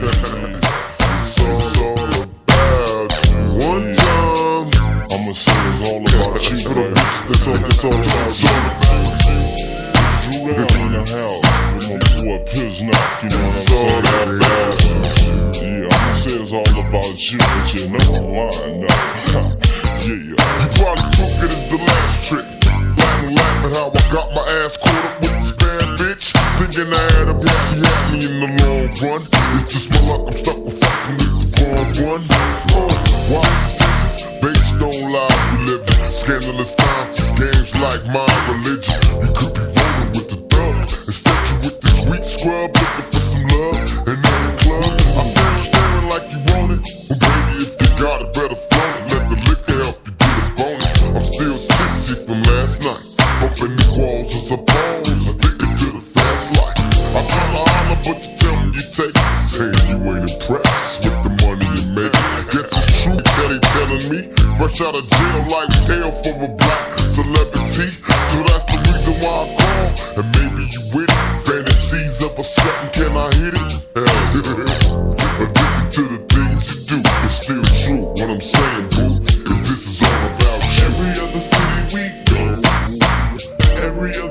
it's all about you. One time, I'ma say it's all about you. For the bitch, all, it's all about you. Dru Down in you? Yeah, I'ma say it's all about you, but you know I'm lying now. yeah, you probably took it the last trick. Laughing, laughing how I got my ass caught up with this bad bitch. Thinking I had a bitch, she had me in the long Fresh out of jail, life's hell for a black celebrity. So that's the reason why I call. And maybe you with it. Fantasies of a sweating, can I hit it? Addicted to the things you do. It's still true. What I'm saying, boo, is this is all about you. Every other city we go. Every other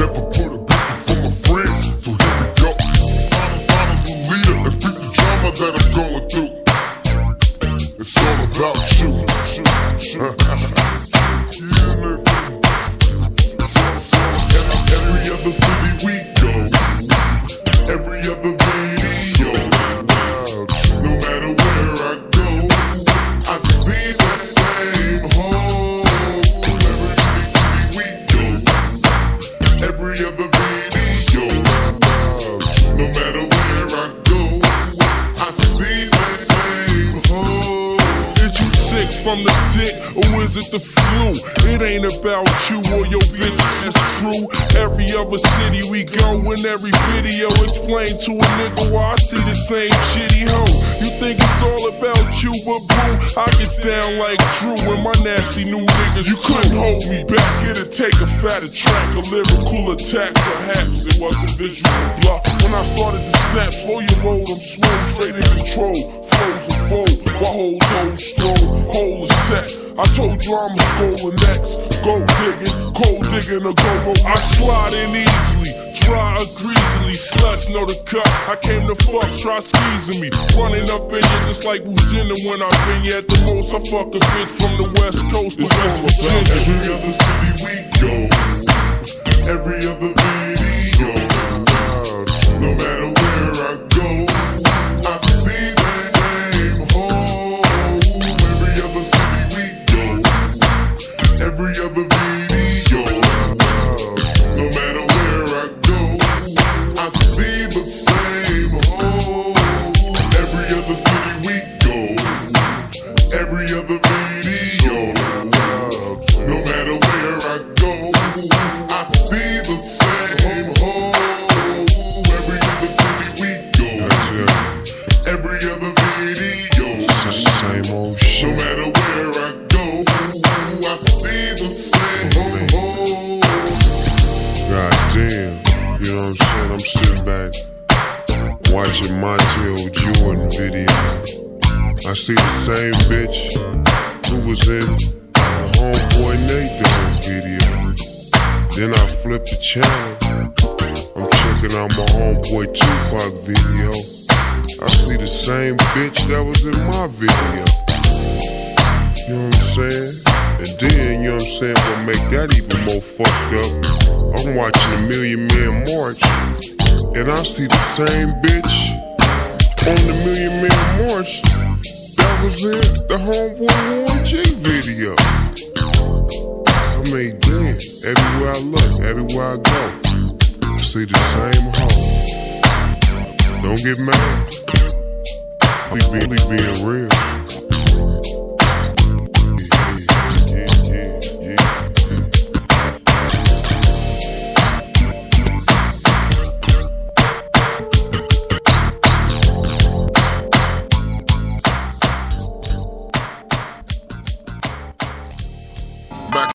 Never put a picture for my friends, so here we go. I'm, I'm the leader and beat the drama that I'm going through. It's all about you. Yeah, nigga. Every other city we from the dick or is it the flu? It ain't about you or your bitch ass crew. Every other city we go in every video explain to a nigga why I see the same shitty hoe. You think it's all about you, but boo, I get down like Dru and my nasty new niggas. You couldn't hold me back, it'd take a fatter track, a lyrical attack. Perhaps it was a visual block. When I started to snap, slow your roll, I'm swole, straight I told you I'm a scholar next. Go digging, cold digging a go. I slide in easily, dry or greasily. Sluts know the cut. I came to fuck, try squeezing me. Running up in you just like Virginia when I been you at the most. I fuck a bitch from the west coast all West about Virginia. I see the same bitch who was in the homeboy Dogg video. Then I flip the channel. I'm checking out my homeboy Tupac video. I see the same bitch that was in my video. You know what I'm saying? And then, you know what I'm saying, what make that even more fucked up, I'm watching a Million Man March, and I see the same bitch on the Million Man March was in the Homeboy Warren G video. I mean, damn, everywhere I look, everywhere I go, I see the same hoe. Don't get mad. We we being real.